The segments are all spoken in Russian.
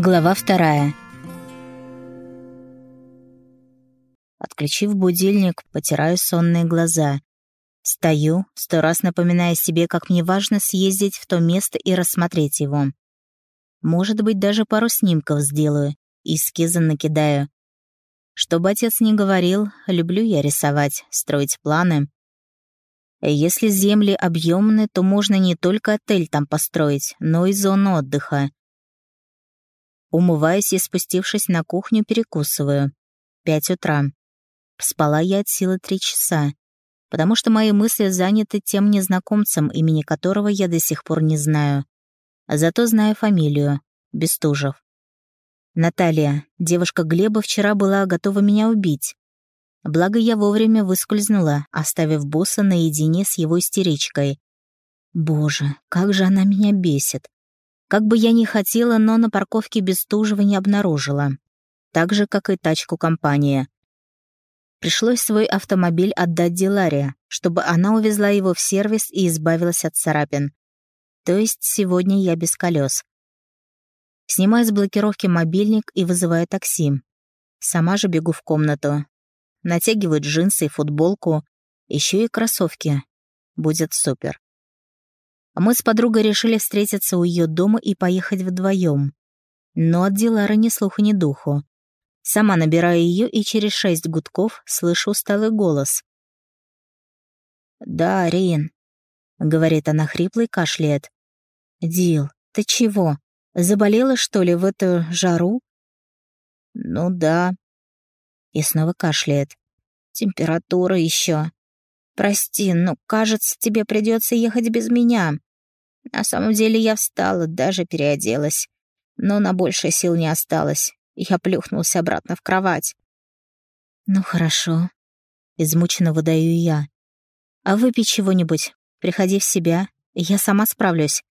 Глава вторая. Отключив будильник, потираю сонные глаза. Стою, сто раз напоминая себе, как мне важно съездить в то место и рассмотреть его. Может быть, даже пару снимков сделаю, эскизы накидаю. Чтобы отец не говорил, люблю я рисовать, строить планы. Если земли объемны, то можно не только отель там построить, но и зону отдыха. Умываюсь и, спустившись на кухню, перекусываю. Пять утра. Спала я от силы три часа, потому что мои мысли заняты тем незнакомцем, имени которого я до сих пор не знаю. Зато знаю фамилию — Бестужев. Наталья, девушка Глеба, вчера была готова меня убить. Благо я вовремя выскользнула, оставив босса наедине с его истеричкой. Боже, как же она меня бесит. Как бы я ни хотела, но на парковке Бестужева не обнаружила. Так же, как и тачку компании. Пришлось свой автомобиль отдать Диларе, чтобы она увезла его в сервис и избавилась от царапин. То есть сегодня я без колес. Снимаю с блокировки мобильник и вызываю такси. Сама же бегу в комнату. Натягиваю джинсы и футболку, еще и кроссовки. Будет супер. А мы с подругой решили встретиться у ее дома и поехать вдвоем. Но от Дилары ни слуха, ни духу. Сама набираю ее и через шесть гудков слышу усталый голос. «Да, Рин», — говорит она хрипло и кашляет. «Дил, ты чего? Заболела, что ли, в эту жару?» «Ну да». И снова кашляет. «Температура еще. Прости, но, кажется, тебе придется ехать без меня. На самом деле я встала, даже переоделась. Но на больше сил не осталось. Я плюхнулся обратно в кровать. «Ну хорошо», — измученно выдаю я. «А выпей чего-нибудь, приходи в себя, я сама справлюсь».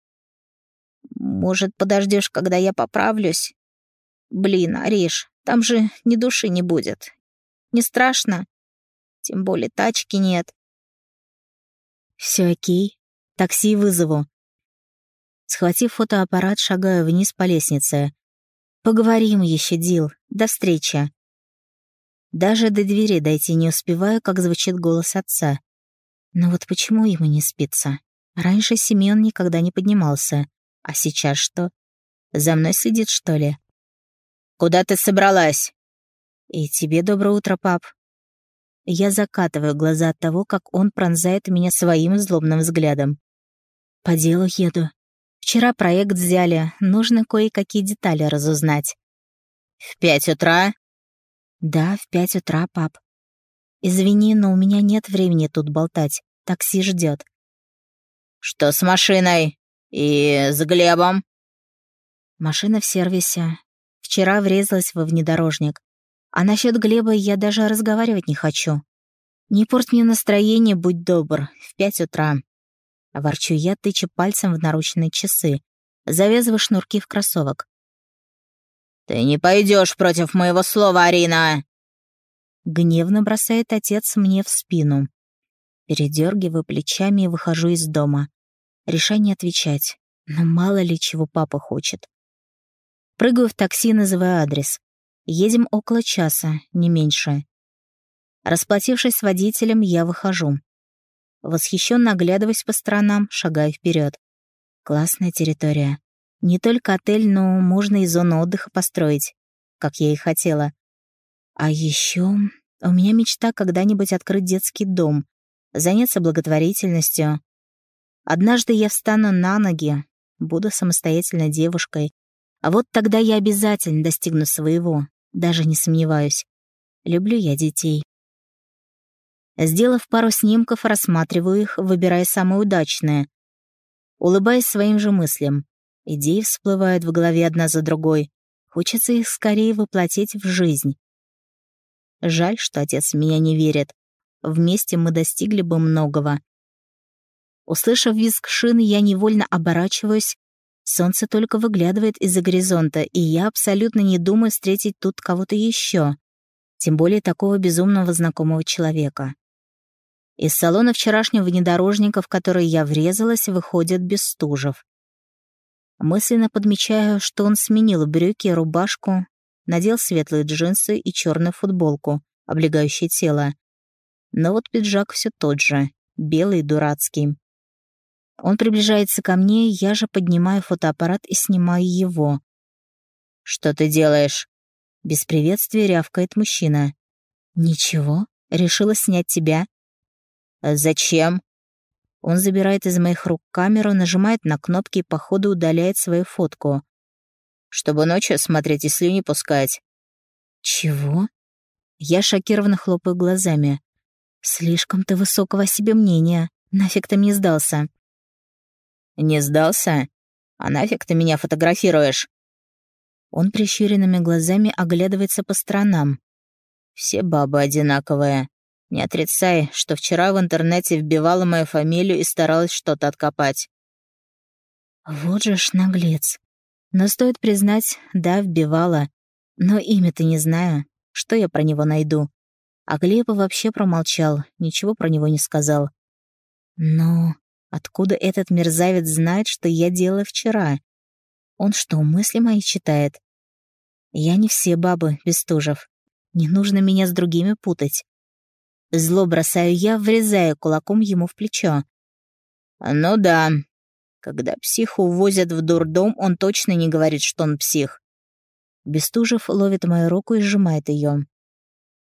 «Может, подождешь, когда я поправлюсь?» «Блин, Ариш, там же ни души не будет. Не страшно? Тем более тачки нет». «Все окей. Такси вызову. Схватив фотоаппарат, шагаю вниз по лестнице. «Поговорим еще, Дил. До встречи». Даже до двери дойти не успеваю, как звучит голос отца. Но вот почему ему не спится? Раньше Семён никогда не поднимался. А сейчас что? За мной следит, что ли? «Куда ты собралась?» «И тебе доброе утро, пап». Я закатываю глаза от того, как он пронзает меня своим злобным взглядом. «По делу еду», Вчера проект взяли, нужно кое-какие детали разузнать. В пять утра? Да, в пять утра, пап. Извини, но у меня нет времени тут болтать. Такси ждет. Что с машиной? И с Глебом? Машина в сервисе. Вчера врезалась во внедорожник. А насчет Глеба я даже разговаривать не хочу. Не порть мне настроение, будь добр, в пять утра. Ворчу я, тыча пальцем в наручные часы, завязывая шнурки в кроссовок. «Ты не пойдешь против моего слова, Арина!» Гневно бросает отец мне в спину. Передергиваю плечами и выхожу из дома. Решаю не отвечать, но мало ли чего папа хочет. Прыгаю в такси, называю адрес. Едем около часа, не меньше. Расплатившись с водителем, я выхожу. Восхищенно оглядываясь по сторонам, шагаю вперед. Классная территория. Не только отель, но можно и зону отдыха построить, как я и хотела. А еще у меня мечта когда-нибудь открыть детский дом, заняться благотворительностью. Однажды я встану на ноги, буду самостоятельной девушкой, а вот тогда я обязательно достигну своего, даже не сомневаюсь. Люблю я детей. Сделав пару снимков, рассматриваю их, выбирая самые удачные. Улыбаясь своим же мыслям. Идеи всплывают в голове одна за другой. Хочется их скорее воплотить в жизнь. Жаль, что отец меня не верит. Вместе мы достигли бы многого. Услышав визг шины, я невольно оборачиваюсь. Солнце только выглядывает из-за горизонта, и я абсолютно не думаю встретить тут кого-то еще. Тем более такого безумного знакомого человека. Из салона вчерашнего внедорожника, в который я врезалась, выходит Бестужев. Мысленно подмечаю, что он сменил брюки и рубашку, надел светлые джинсы и черную футболку, облегающие тело. Но вот пиджак все тот же, белый дурацкий. Он приближается ко мне, я же поднимаю фотоаппарат и снимаю его. «Что ты делаешь?» Без приветствия рявкает мужчина. «Ничего, решила снять тебя». «Зачем?» Он забирает из моих рук камеру, нажимает на кнопки и по ходу удаляет свою фотку. «Чтобы ночью смотреть и слюни пускать». «Чего?» Я шокированно хлопаю глазами. «Слишком ты высокого о себе мнения. Нафиг ты мне сдался?» «Не сдался? А нафиг ты меня фотографируешь?» Он прищуренными глазами оглядывается по сторонам. «Все бабы одинаковые. Не отрицай, что вчера в интернете вбивала мою фамилию и старалась что-то откопать». Вот же ж наглец. Но стоит признать, да, вбивала. Но имя-то не знаю. Что я про него найду? А Глеб вообще промолчал, ничего про него не сказал. Но откуда этот мерзавец знает, что я делала вчера? Он что, мысли мои читает? Я не все бабы, Бестужев. Не нужно меня с другими путать. Зло бросаю я, врезая кулаком ему в плечо. «Ну да. Когда психу увозят в дурдом, он точно не говорит, что он псих». Бестужев ловит мою руку и сжимает ее.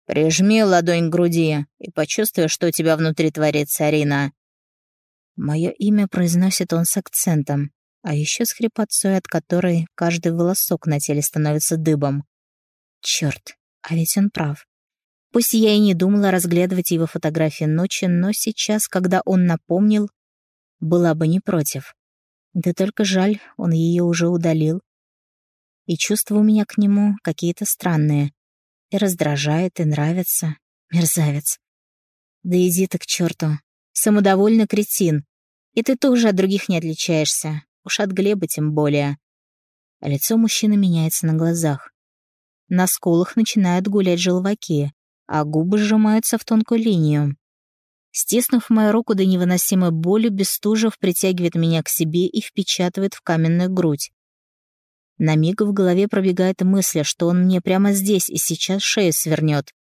«Прижми ладонь к груди и почувствуй, что у тебя внутри творится, Арина». Мое имя произносит он с акцентом а еще с хрипотцой, от которой каждый волосок на теле становится дыбом. Черт, а ведь он прав. Пусть я и не думала разглядывать его фотографии ночи, но сейчас, когда он напомнил, была бы не против. Да только жаль, он ее уже удалил. И чувства у меня к нему какие-то странные. И раздражает, и нравится. Мерзавец. Да иди ты к черту. Самодовольный кретин. И ты тоже от других не отличаешься. Уж от Глеба тем более. Лицо мужчины меняется на глазах. На скулах начинают гулять желваки, а губы сжимаются в тонкую линию. Стиснув мою руку до невыносимой боли, Бестужев притягивает меня к себе и впечатывает в каменную грудь. На миг в голове пробегает мысль, что он мне прямо здесь и сейчас шею свернет.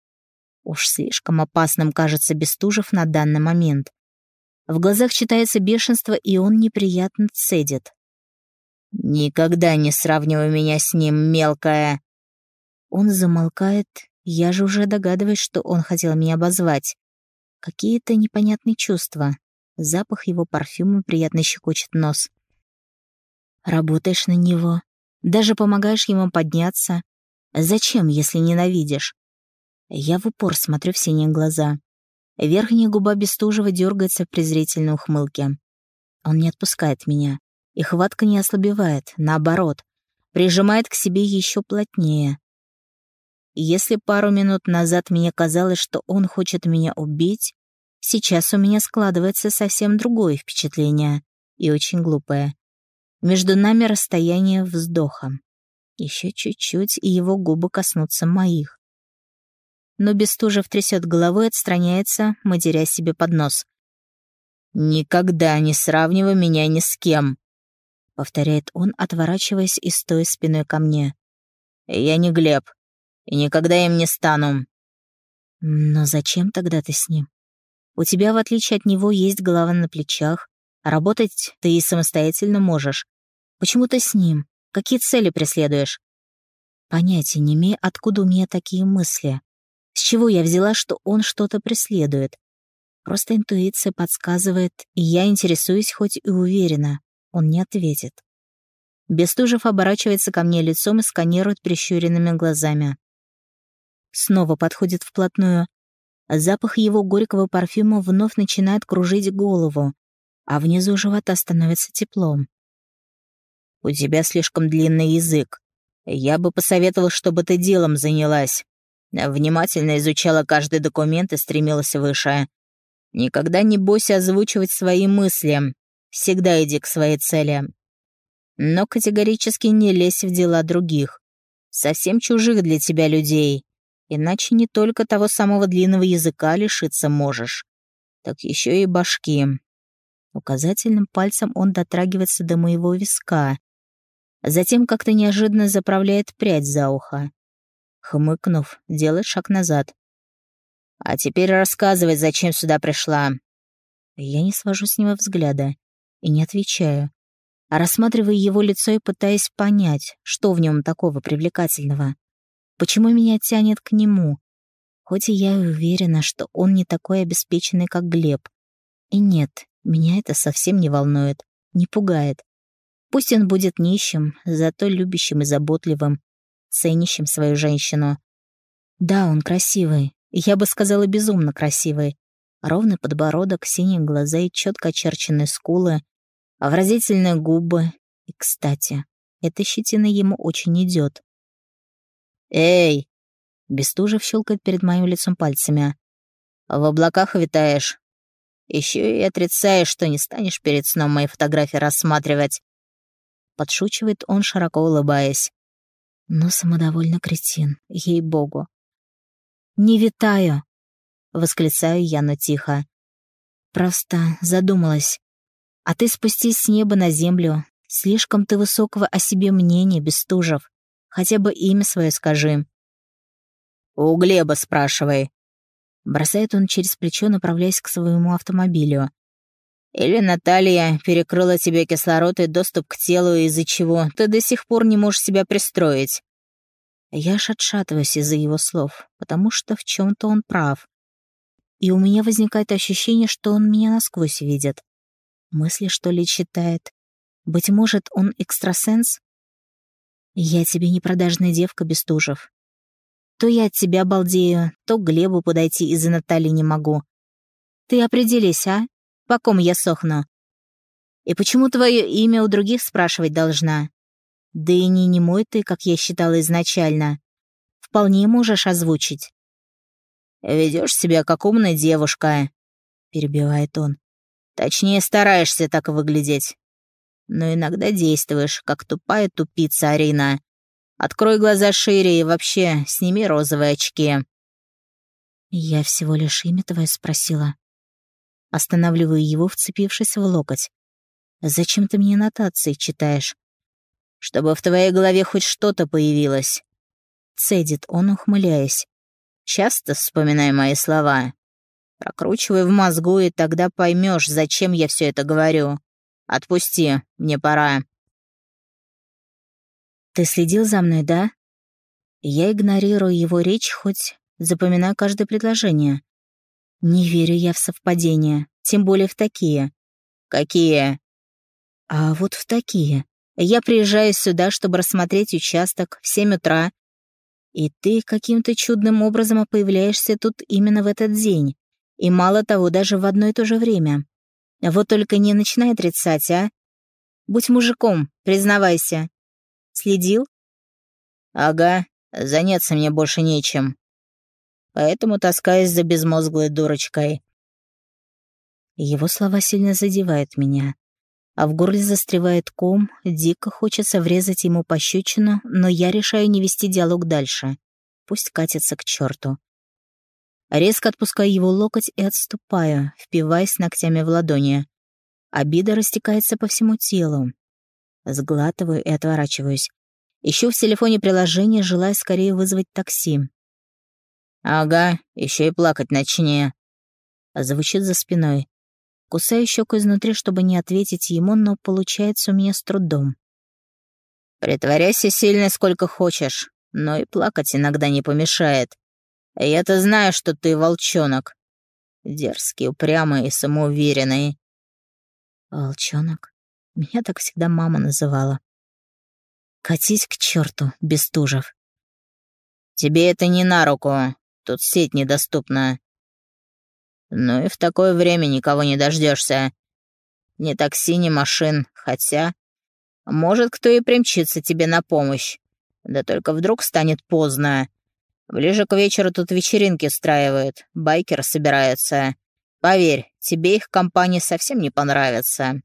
Уж слишком опасным кажется Бестужев на данный момент. В глазах читается бешенство, и он неприятно цедит. «Никогда не сравнивай меня с ним, мелкая!» Он замолкает, я же уже догадываюсь, что он хотел меня обозвать. Какие-то непонятные чувства. Запах его парфюма приятно щекочет нос. Работаешь на него, даже помогаешь ему подняться. Зачем, если ненавидишь? Я в упор смотрю в синие глаза. Верхняя губа Бестужева дергается в презрительной ухмылке. Он не отпускает меня. И хватка не ослабевает, наоборот, прижимает к себе еще плотнее. Если пару минут назад мне казалось, что он хочет меня убить, сейчас у меня складывается совсем другое впечатление, и очень глупое. Между нами расстояние вздоха. Еще чуть-чуть, и его губы коснутся моих но Бестужев трясет головой, отстраняется, матеря себе под нос. «Никогда не сравнивай меня ни с кем», — повторяет он, отворачиваясь и стоя спиной ко мне. «Я не Глеб, и никогда им не стану». «Но зачем тогда ты с ним? У тебя, в отличие от него, есть голова на плечах, а работать ты и самостоятельно можешь. Почему ты с ним? Какие цели преследуешь?» Понятия не имею, откуда у меня такие мысли. С чего я взяла, что он что-то преследует? Просто интуиция подсказывает, и я интересуюсь хоть и уверена. Он не ответит. Бестужев оборачивается ко мне лицом и сканирует прищуренными глазами. Снова подходит вплотную. Запах его горького парфюма вновь начинает кружить голову, а внизу живота становится теплом. «У тебя слишком длинный язык. Я бы посоветовал, чтобы ты делом занялась. Внимательно изучала каждый документ и стремилась выше. Никогда не бойся озвучивать свои мысли. Всегда иди к своей цели. Но категорически не лезь в дела других. Совсем чужих для тебя людей. Иначе не только того самого длинного языка лишиться можешь, так еще и башки. Указательным пальцем он дотрагивается до моего виска, Затем как-то неожиданно заправляет прядь за ухо. Хмыкнув, делает шаг назад. «А теперь рассказывай, зачем сюда пришла». Я не свожу с него взгляда и не отвечаю, а рассматриваю его лицо и пытаясь понять, что в нем такого привлекательного. Почему меня тянет к нему? Хоть и я уверена, что он не такой обеспеченный, как Глеб. И нет, меня это совсем не волнует, не пугает. Пусть он будет нищим, зато любящим и заботливым, ценящим свою женщину. Да, он красивый, я бы сказала, безумно красивый. Ровный подбородок, синие глаза и четко очерченные скулы, выразительные губы. И, кстати, эта щетина ему очень идет. «Эй!» — Бестужев щелкает перед моим лицом пальцами. «В облаках витаешь. Еще и отрицаешь, что не станешь перед сном мои фотографии рассматривать. Подшучивает он, широко улыбаясь. Но самодовольно кретин, ей-богу. «Не витаю!» — восклицаю я, но тихо. «Просто задумалась. А ты спустись с неба на землю. Слишком ты высокого о себе мнения, Бестужев. Хотя бы имя свое скажи». «У Глеба спрашивай», Бросает он через плечо, направляясь к своему автомобилю. Или Наталья перекрыла тебе кислород и доступ к телу, из-за чего ты до сих пор не можешь себя пристроить. Я аж отшатываюсь из-за его слов, потому что в чем то он прав. И у меня возникает ощущение, что он меня насквозь видит. Мысли, что ли, читает. Быть может, он экстрасенс? Я тебе не продажная девка, Бестужев. То я от тебя балдею, то к Глебу подойти из-за Натальи не могу. Ты определись, а? по ком я сохну. И почему твое имя у других спрашивать должна? Да и не немой ты, как я считала изначально. Вполне можешь озвучить. Ведешь себя как умная девушка», — перебивает он. «Точнее, стараешься так выглядеть. Но иногда действуешь, как тупая тупица, Арина. Открой глаза шире и вообще сними розовые очки». «Я всего лишь имя твое спросила», Останавливаю его, вцепившись в локоть. «Зачем ты мне нотации читаешь?» «Чтобы в твоей голове хоть что-то появилось», — цедит он, ухмыляясь. «Часто вспоминай мои слова. Прокручивай в мозгу, и тогда поймешь, зачем я все это говорю. Отпусти, мне пора». «Ты следил за мной, да?» Я игнорирую его речь, хоть запоминаю каждое предложение. Не верю я в совпадения, тем более в такие. Какие? А вот в такие. Я приезжаю сюда, чтобы рассмотреть участок в 7 утра, и ты каким-то чудным образом появляешься тут именно в этот день. И мало того, даже в одно и то же время. Вот только не начинай отрицать, а? Будь мужиком, признавайся. Следил? Ага, заняться мне больше нечем поэтому таскаюсь за безмозглой дурочкой». Его слова сильно задевают меня, а в горле застревает ком, дико хочется врезать ему пощечину, но я решаю не вести диалог дальше. Пусть катится к черту. Резко отпускаю его локоть и отступаю, впиваясь ногтями в ладони. Обида растекается по всему телу. Сглатываю и отворачиваюсь. Ищу в телефоне приложение, желая скорее вызвать такси. «Ага, еще и плакать начни». Звучит за спиной. Кусаю щеку изнутри, чтобы не ответить ему, но получается у меня с трудом. «Притворяйся сильно сколько хочешь, но и плакать иногда не помешает. Я-то знаю, что ты волчонок. Дерзкий, упрямый и самоуверенный». «Волчонок? Меня так всегда мама называла. Катись к черту, Бестужев». «Тебе это не на руку тут сеть недоступна. Ну и в такое время никого не дождешься. Ни такси, ни машин, хотя... Может, кто и примчится тебе на помощь. Да только вдруг станет поздно. Ближе к вечеру тут вечеринки устраивают, байкеры собираются. Поверь, тебе их компания совсем не понравится.